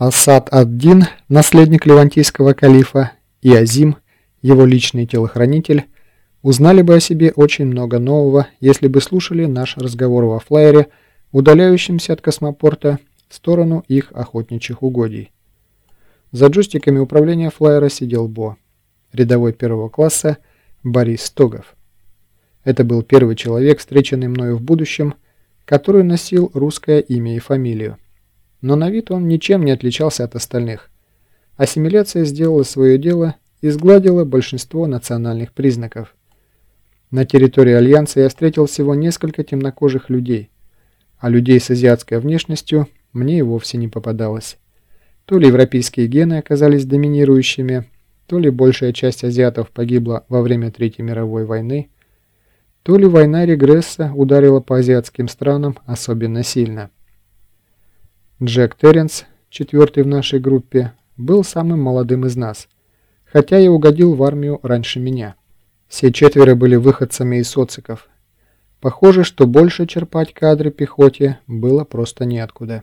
Асад ад-Дин, наследник левантийского калифа, и Азим, его личный телохранитель, узнали бы о себе очень много нового, если бы слушали наш разговор во флайере, удаляющемся от космопорта в сторону их охотничьих угодий. За джойстиками управления флайера сидел Бо, рядовой первого класса Борис Стогов. Это был первый человек, встреченный мною в будущем, который носил русское имя и фамилию но на вид он ничем не отличался от остальных. Ассимиляция сделала свое дело и сгладила большинство национальных признаков. На территории Альянса я встретил всего несколько темнокожих людей, а людей с азиатской внешностью мне и вовсе не попадалось. То ли европейские гены оказались доминирующими, то ли большая часть азиатов погибла во время Третьей мировой войны, то ли война регресса ударила по азиатским странам особенно сильно. Джек Терренс, четвертый в нашей группе, был самым молодым из нас, хотя и угодил в армию раньше меня. Все четверо были выходцами из социков. Похоже, что больше черпать кадры пехоте было просто неоткуда.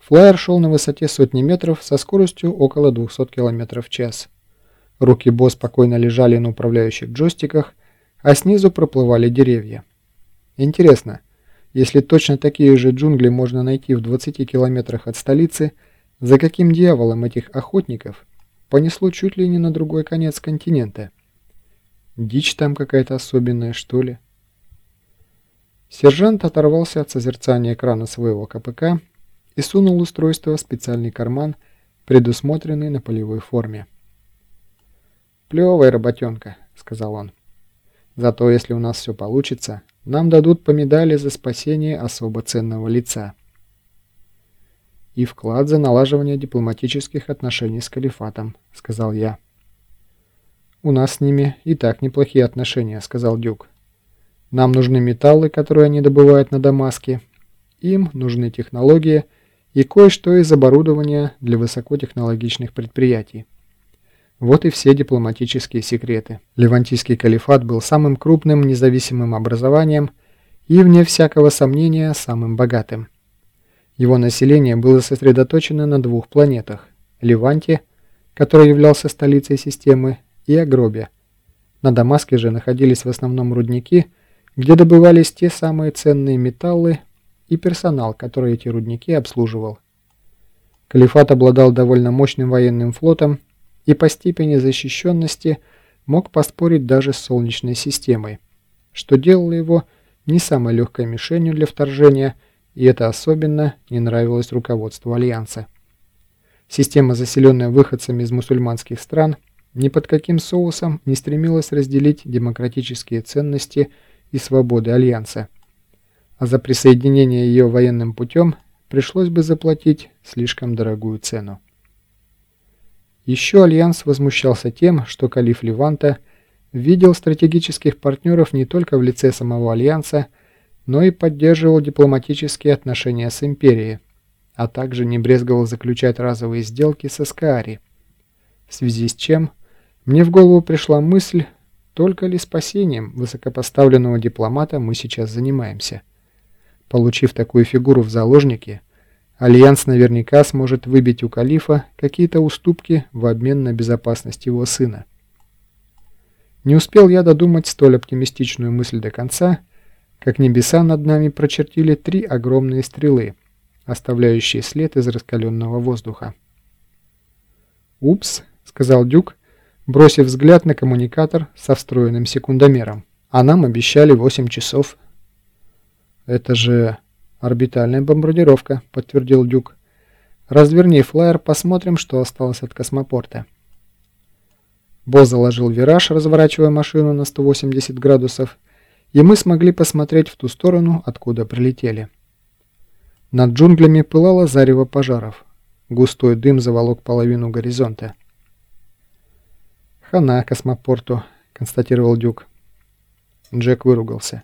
Флайер шел на высоте сотни метров со скоростью около 200 км в час. Руки Бо спокойно лежали на управляющих джойстиках, а снизу проплывали деревья. Интересно, если точно такие же джунгли можно найти в 20 километрах от столицы, за каким дьяволом этих охотников понесло чуть ли не на другой конец континента? Дичь там какая-то особенная, что ли? Сержант оторвался от созерцания экрана своего КПК и сунул устройство в специальный карман, предусмотренный на полевой форме. «Плевая работенка», — сказал он. «Зато если у нас все получится, нам дадут по медали за спасение особо ценного лица. И вклад за налаживание дипломатических отношений с калифатом, сказал я. У нас с ними и так неплохие отношения, сказал Дюк. Нам нужны металлы, которые они добывают на Дамаске. Им нужны технологии и кое-что из оборудования для высокотехнологичных предприятий. Вот и все дипломатические секреты. Левантийский калифат был самым крупным независимым образованием и, вне всякого сомнения, самым богатым. Его население было сосредоточено на двух планетах – Леванте, который являлся столицей системы, и Агробе. На Дамаске же находились в основном рудники, где добывались те самые ценные металлы и персонал, который эти рудники обслуживал. Калифат обладал довольно мощным военным флотом и по степени защищенности мог поспорить даже с Солнечной системой, что делало его не самой легкой мишенью для вторжения, и это особенно не нравилось руководству Альянса. Система, заселенная выходцами из мусульманских стран, ни под каким соусом не стремилась разделить демократические ценности и свободы Альянса. А за присоединение ее военным путем пришлось бы заплатить слишком дорогую цену. Еще Альянс возмущался тем, что калиф Леванта видел стратегических партнеров не только в лице самого Альянса, но и поддерживал дипломатические отношения с Империей, а также не брезговал заключать разовые сделки с Эскаари. В связи с чем мне в голову пришла мысль, только ли спасением высокопоставленного дипломата мы сейчас занимаемся. Получив такую фигуру в заложнике, Альянс наверняка сможет выбить у Калифа какие-то уступки в обмен на безопасность его сына. Не успел я додумать столь оптимистичную мысль до конца, как небеса над нами прочертили три огромные стрелы, оставляющие след из раскаленного воздуха. «Упс», — сказал Дюк, бросив взгляд на коммуникатор со встроенным секундомером. «А нам обещали 8 часов». «Это же...» «Орбитальная бомбардировка», — подтвердил Дюк. «Разверни флайер, посмотрим, что осталось от космопорта». Бо заложил вираж, разворачивая машину на 180 градусов, и мы смогли посмотреть в ту сторону, откуда прилетели. Над джунглями пылало зарево пожаров. Густой дым заволок половину горизонта. «Хана космопорту», — констатировал Дюк. Джек выругался.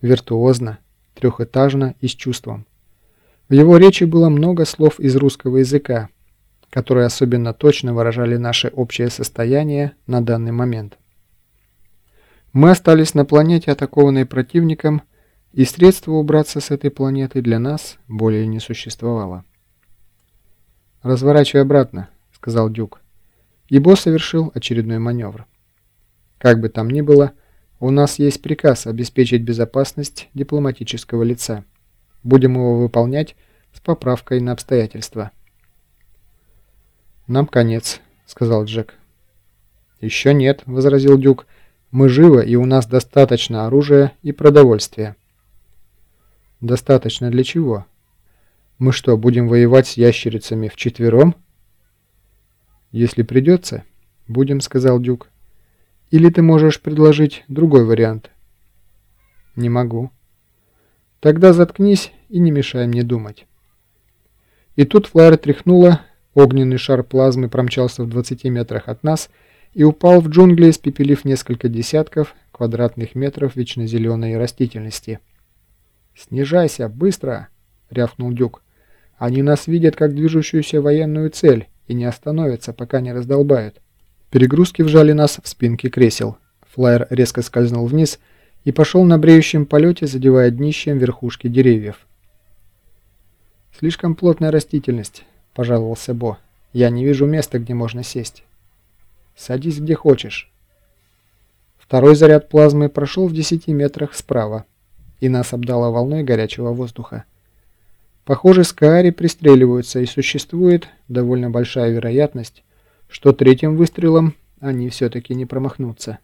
«Виртуозно» трехэтажно и с чувством. В его речи было много слов из русского языка, которые особенно точно выражали наше общее состояние на данный момент. Мы остались на планете, атакованной противником, и средства убраться с этой планеты для нас более не существовало. «Разворачивай обратно», — сказал Дюк. Ебо совершил очередной маневр. Как бы там ни было, у нас есть приказ обеспечить безопасность дипломатического лица. Будем его выполнять с поправкой на обстоятельства. «Нам конец», — сказал Джек. «Еще нет», — возразил Дюк. «Мы живы, и у нас достаточно оружия и продовольствия». «Достаточно для чего? Мы что, будем воевать с ящерицами вчетвером?» «Если придется, будем», — сказал Дюк. «Или ты можешь предложить другой вариант?» «Не могу». «Тогда заткнись и не мешай мне думать». И тут флайер тряхнуло, огненный шар плазмы промчался в 20 метрах от нас и упал в джунгли, испепелив несколько десятков квадратных метров вечно зеленой растительности. «Снижайся, быстро!» — рявкнул Дюк. «Они нас видят как движущуюся военную цель и не остановятся, пока не раздолбают». Перегрузки вжали нас в спинки кресел. Флайер резко скользнул вниз и пошел на бреющем полете, задевая днищем верхушки деревьев. «Слишком плотная растительность», — пожаловался Бо. «Я не вижу места, где можно сесть». «Садись где хочешь». Второй заряд плазмы прошел в 10 метрах справа, и нас обдало волной горячего воздуха. Похоже, скаари пристреливаются, и существует довольно большая вероятность, что третьим выстрелом они все-таки не промахнутся.